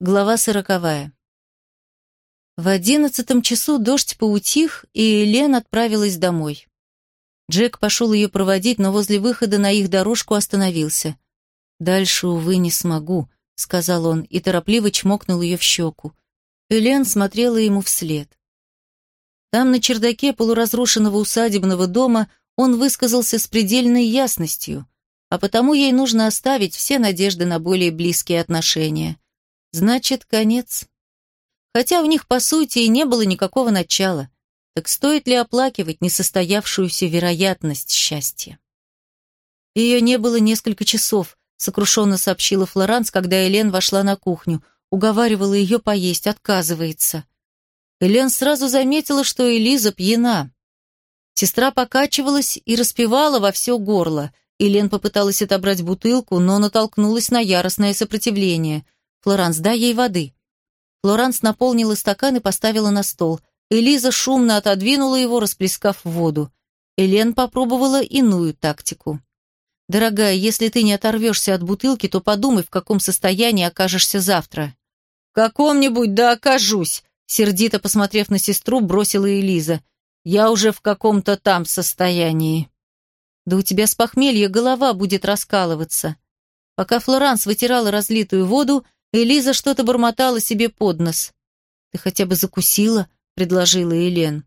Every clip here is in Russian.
Глава сороковая. В одиннадцатом часу дождь поутих, и Лен отправилась домой. Джек пошел ее проводить, но возле выхода на их дорожку остановился. «Дальше, увы, не смогу», — сказал он, и торопливо чмокнул ее в щеку. Элен смотрела ему вслед. Там, на чердаке полуразрушенного усадебного дома, он высказался с предельной ясностью, а потому ей нужно оставить все надежды на более близкие отношения — Значит, конец. Хотя у них, по сути, и не было никакого начала. Так стоит ли оплакивать несостоявшуюся вероятность счастья? Ее не было несколько часов, сокрушенно сообщила Флоранс, когда Элен вошла на кухню. Уговаривала ее поесть, отказывается. Элен сразу заметила, что Элиза пьяна. Сестра покачивалась и распевала во все горло. Элен попыталась отобрать бутылку, но натолкнулась на яростное сопротивление – «Флоранс, дай ей воды». Флоранс наполнила стакан и поставила на стол. Элиза шумно отодвинула его, расплескав воду. Элен попробовала иную тактику. «Дорогая, если ты не оторвешься от бутылки, то подумай, в каком состоянии окажешься завтра». «В каком-нибудь да окажусь», сердито посмотрев на сестру, бросила Элиза. «Я уже в каком-то там состоянии». «Да у тебя с похмелья голова будет раскалываться». Пока Флоранс вытирала разлитую воду, Элиза что-то бормотала себе под нос. «Ты хотя бы закусила?» — предложила Элен.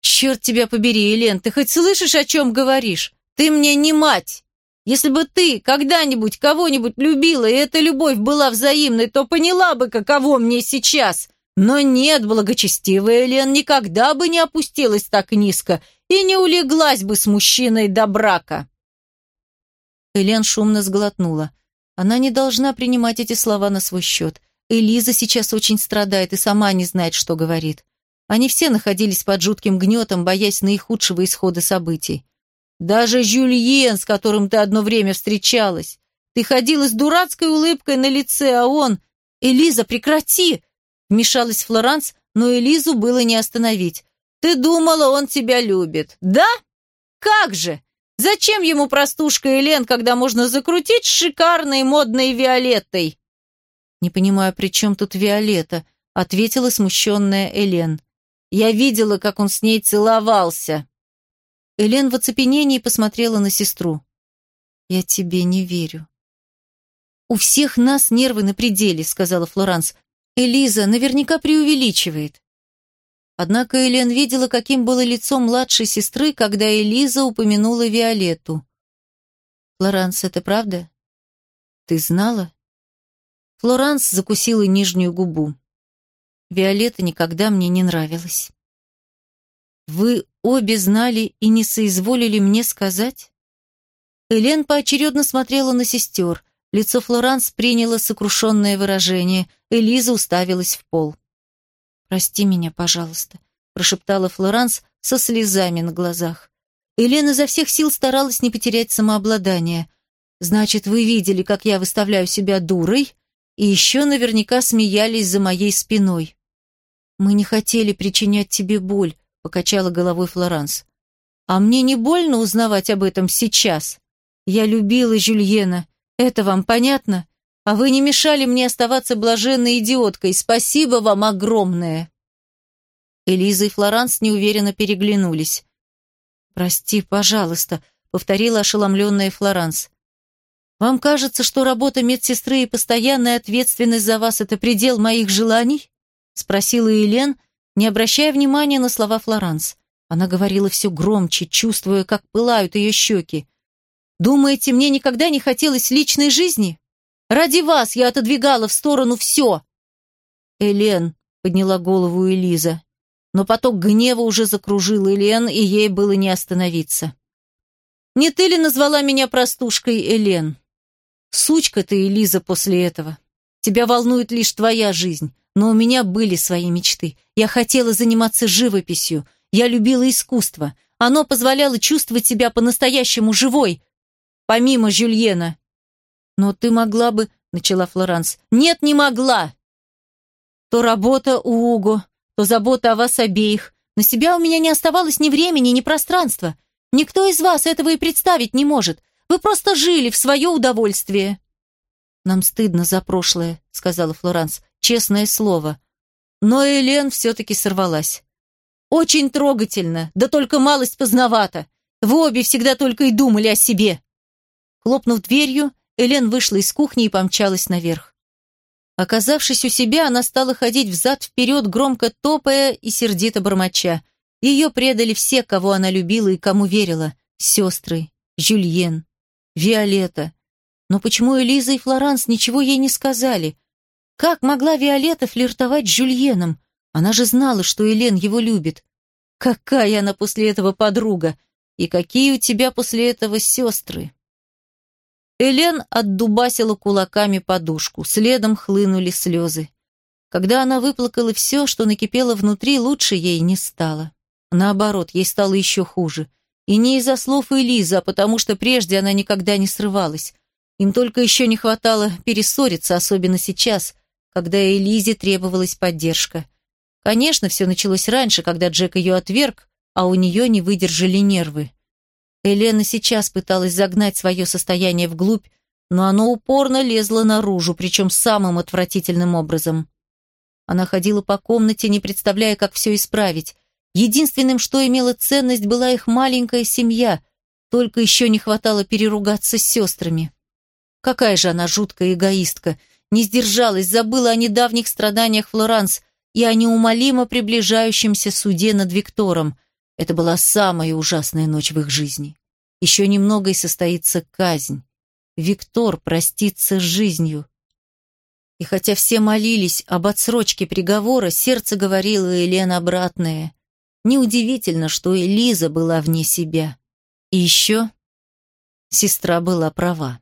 «Черт тебя побери, Элен, ты хоть слышишь, о чем говоришь? Ты мне не мать! Если бы ты когда-нибудь кого-нибудь любила, и эта любовь была взаимной, то поняла бы, каково мне сейчас. Но нет, благочестивая Элен никогда бы не опустилась так низко и не улеглась бы с мужчиной до брака». Элен шумно сглотнула. Она не должна принимать эти слова на свой счет. Элиза сейчас очень страдает и сама не знает, что говорит. Они все находились под жутким гнетом, боясь наихудшего исхода событий. Даже Жюльен, с которым ты одно время встречалась. Ты ходила с дурацкой улыбкой на лице, а он... «Элиза, прекрати!» Вмешалась Флоранс, но Элизу было не остановить. «Ты думала, он тебя любит, да? Как же! Зачем ему простушка Элен, когда можно закрутить шикарной модной Виолеттой? Не понимаю, при чем тут Виолетта, ответила смущенная Элен. Я видела, как он с ней целовался. Элен в оцепенении посмотрела на сестру. Я тебе не верю. У всех нас нервы на пределе, сказала Флоранс. Элиза наверняка преувеличивает. Однако Элен видела, каким было лицо младшей сестры, когда Элиза упомянула Виолетту. «Флоранс, это правда? Ты знала?» Флоранс закусила нижнюю губу. Виолетта никогда мне не нравилась. «Вы обе знали и не соизволили мне сказать?» Элен поочередно смотрела на сестер. Лицо Флоранс приняло сокрушенное выражение. Элиза уставилась в пол. «Прости меня, пожалуйста», — прошептала Флоранс со слезами на глазах. Елена изо всех сил старалась не потерять самообладание. «Значит, вы видели, как я выставляю себя дурой, и еще наверняка смеялись за моей спиной». «Мы не хотели причинять тебе боль», — покачала головой Флоранс. «А мне не больно узнавать об этом сейчас? Я любила Жюльена. Это вам понятно?» А вы не мешали мне оставаться блаженной идиоткой. Спасибо вам огромное!» Элиза и Флоранс неуверенно переглянулись. «Прости, пожалуйста», — повторила ошеломленная Флоранс. «Вам кажется, что работа медсестры и постоянная ответственность за вас — это предел моих желаний?» — спросила Елен, не обращая внимания на слова Флоранс. Она говорила все громче, чувствуя, как пылают ее щеки. «Думаете, мне никогда не хотелось личной жизни?» Ради вас я отодвигала в сторону все!» «Элен», — подняла голову Элиза. Но поток гнева уже закружил Элен, и ей было не остановиться. «Не ты ли назвала меня простушкой, Элен? Сучка ты, Элиза, после этого. Тебя волнует лишь твоя жизнь, но у меня были свои мечты. Я хотела заниматься живописью, я любила искусство. Оно позволяло чувствовать себя по-настоящему живой, помимо Жюльена. «Но ты могла бы...» — начала Флоранс. «Нет, не могла!» То работа у Уго, то забота о вас обеих. На себя у меня не оставалось ни времени, ни пространства. Никто из вас этого и представить не может. Вы просто жили в свое удовольствие». «Нам стыдно за прошлое», — сказала Флоранс. «Честное слово». Но Элен все-таки сорвалась. «Очень трогательно, да только малость поздновато. Вы обе всегда только и думали о себе». Хлопнув дверью, Элен вышла из кухни и помчалась наверх. Оказавшись у себя, она стала ходить взад-вперед, громко топая и сердито бормоча. Ее предали все, кого она любила и кому верила. Сестры, Жюльен, Виолетта. Но почему Элиза и Флоранс ничего ей не сказали? Как могла Виолетта флиртовать с Жюльеном? Она же знала, что Элен его любит. Какая она после этого подруга? И какие у тебя после этого сестры? Элен отдубасила кулаками подушку, следом хлынули слезы. Когда она выплакала все, что накипело внутри, лучше ей не стало. Наоборот, ей стало еще хуже. И не из-за слов Элизы, а потому что прежде она никогда не срывалась. Им только еще не хватало перессориться, особенно сейчас, когда Элизе требовалась поддержка. Конечно, все началось раньше, когда Джек ее отверг, а у нее не выдержали нервы. Елена сейчас пыталась загнать свое состояние вглубь, но оно упорно лезло наружу, причем самым отвратительным образом. Она ходила по комнате, не представляя, как все исправить. Единственным, что имело ценность, была их маленькая семья, только еще не хватало переругаться с сестрами. Какая же она жуткая эгоистка, не сдержалась, забыла о недавних страданиях Флоранс и о неумолимо приближающемся суде над Виктором – это была самая ужасная ночь в их жизни. Еще немного и состоится казнь. Виктор простится с жизнью. И хотя все молились об отсрочке приговора, сердце говорило Елена обратное. Неудивительно, что Элиза была вне себя. И еще сестра была права.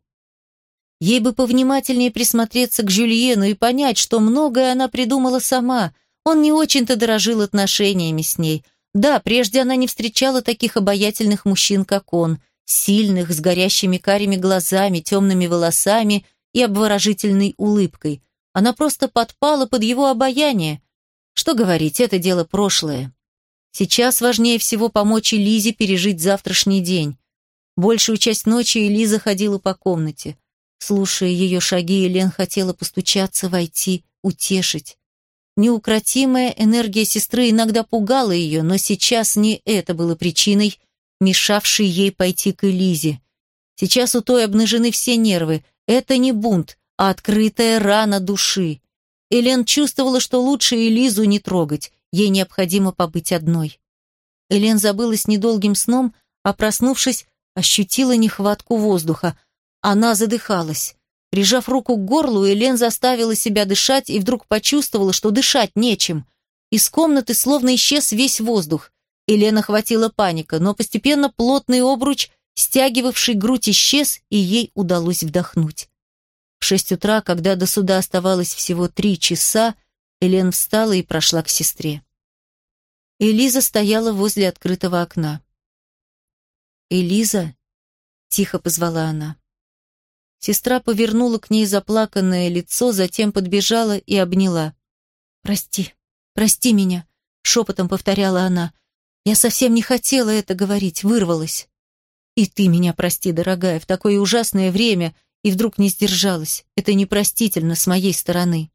Ей бы повнимательнее присмотреться к Жюльену и понять, что многое она придумала сама. Он не очень-то дорожил отношениями с ней – да, прежде она не встречала таких обаятельных мужчин, как он, сильных, с горящими карими глазами, темными волосами и обворожительной улыбкой. Она просто подпала под его обаяние. Что говорить, это дело прошлое. Сейчас важнее всего помочь Элизе пережить завтрашний день. Большую часть ночи Элиза ходила по комнате. Слушая ее шаги, Елен хотела постучаться, войти, утешить. Неукротимая энергия сестры иногда пугала ее, но сейчас не это было причиной, мешавшей ей пойти к Элизе. Сейчас у той обнажены все нервы. Это не бунт, а открытая рана души. Элен чувствовала, что лучше Элизу не трогать, ей необходимо побыть одной. Элен забылась недолгим сном, а проснувшись, ощутила нехватку воздуха. Она задыхалась. Прижав руку к горлу, Элен заставила себя дышать и вдруг почувствовала, что дышать нечем. Из комнаты словно исчез весь воздух. Елена охватила паника, но постепенно плотный обруч, стягивавший грудь, исчез, и ей удалось вдохнуть. В шесть утра, когда до суда оставалось всего три часа, Элен встала и прошла к сестре. Элиза стояла возле открытого окна. «Элиза?» — тихо позвала она. Сестра повернула к ней заплаканное лицо, затем подбежала и обняла. «Прости, прости меня», — шепотом повторяла она. «Я совсем не хотела это говорить, вырвалась». «И ты меня прости, дорогая, в такое ужасное время, и вдруг не сдержалась. Это непростительно с моей стороны».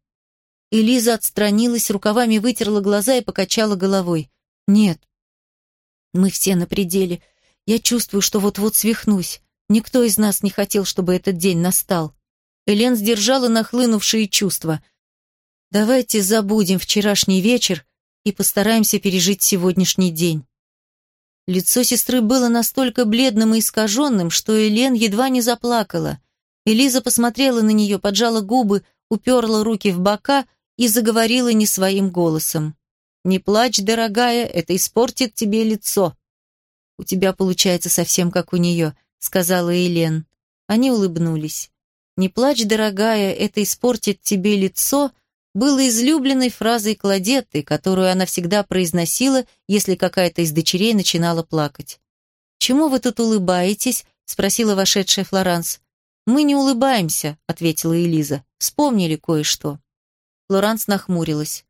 Элиза отстранилась, рукавами вытерла глаза и покачала головой. «Нет, мы все на пределе. Я чувствую, что вот-вот свихнусь. Никто из нас не хотел, чтобы этот день настал. Элен сдержала нахлынувшие чувства. Давайте забудем вчерашний вечер и постараемся пережить сегодняшний день. Лицо сестры было настолько бледным и искаженным, что Элен едва не заплакала. Элиза посмотрела на нее, поджала губы, уперла руки в бока и заговорила не своим голосом. «Не плачь, дорогая, это испортит тебе лицо. У тебя получается совсем как у нее сказала Елен. Они улыбнулись. «Не плачь, дорогая, это испортит тебе лицо», было излюбленной фразой Кладетты, которую она всегда произносила, если какая-то из дочерей начинала плакать. «Чему вы тут улыбаетесь?» — спросила вошедшая Флоранс. «Мы не улыбаемся», — ответила Элиза. «Вспомнили кое-что». Флоранс нахмурилась.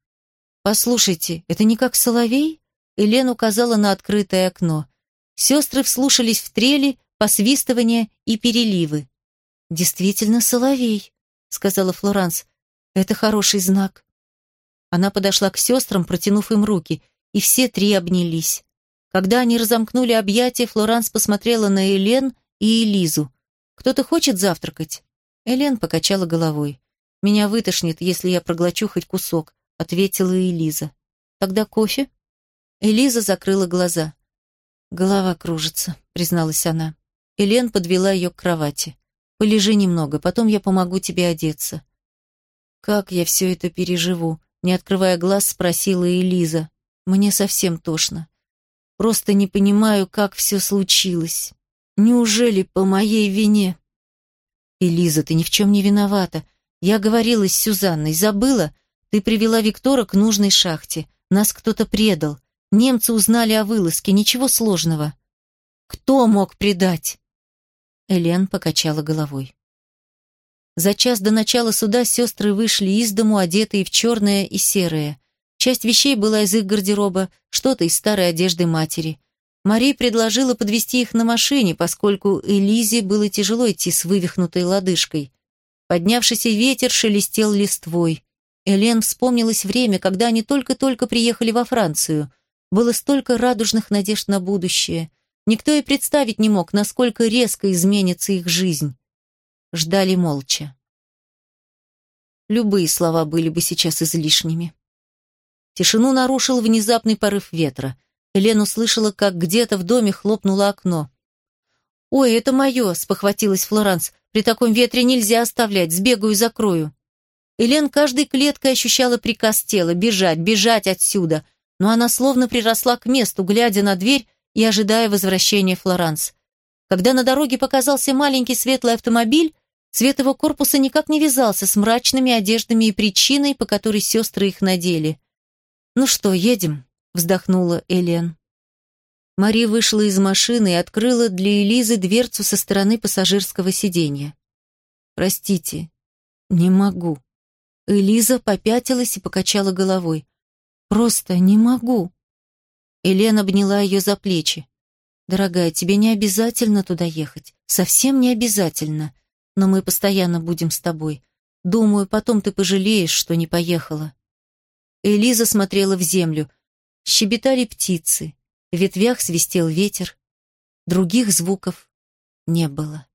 «Послушайте, это не как соловей?» Элен указала на открытое окно. Сестры вслушались в трели, посвистывания и переливы. «Действительно соловей», — сказала Флоранс. «Это хороший знак». Она подошла к сестрам, протянув им руки, и все три обнялись. Когда они разомкнули объятия, Флоранс посмотрела на Элен и Элизу. «Кто-то хочет завтракать?» Элен покачала головой. «Меня вытошнит, если я проглочу хоть кусок», — ответила Элиза. «Тогда кофе?» Элиза закрыла глаза. «Голова кружится», — призналась она. Элен подвела ее к кровати. «Полежи немного, потом я помогу тебе одеться». «Как я все это переживу?» Не открывая глаз, спросила Элиза. «Мне совсем тошно. Просто не понимаю, как все случилось. Неужели по моей вине?» «Элиза, ты ни в чем не виновата. Я говорила с Сюзанной. Забыла? Ты привела Виктора к нужной шахте. Нас кто-то предал. Немцы узнали о вылазке. Ничего сложного». «Кто мог предать?» Элен покачала головой. За час до начала суда сестры вышли из дому, одетые в черное и серое. Часть вещей была из их гардероба, что-то из старой одежды матери. Мари предложила подвести их на машине, поскольку Элизе было тяжело идти с вывихнутой лодыжкой. Поднявшийся ветер шелестел листвой. Элен вспомнилось время, когда они только-только приехали во Францию. Было столько радужных надежд на будущее – Никто и представить не мог, насколько резко изменится их жизнь. Ждали молча. Любые слова были бы сейчас излишними. Тишину нарушил внезапный порыв ветра. Элен услышала, как где-то в доме хлопнуло окно. «Ой, это мое!» — спохватилась Флоранс. «При таком ветре нельзя оставлять, сбегаю и закрою». Элен каждой клеткой ощущала приказ тела бежать, бежать отсюда, но она словно приросла к месту, глядя на дверь, и ожидая возвращения Флоранс. Когда на дороге показался маленький светлый автомобиль, цвет его корпуса никак не вязался с мрачными одеждами и причиной, по которой сестры их надели. «Ну что, едем?» — вздохнула Элен. Мари вышла из машины и открыла для Элизы дверцу со стороны пассажирского сиденья. «Простите, не могу». Элиза попятилась и покачала головой. «Просто не могу». Елена обняла ее за плечи. «Дорогая, тебе не обязательно туда ехать. Совсем не обязательно. Но мы постоянно будем с тобой. Думаю, потом ты пожалеешь, что не поехала». Элиза смотрела в землю. Щебетали птицы. В ветвях свистел ветер. Других звуков не было.